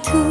To.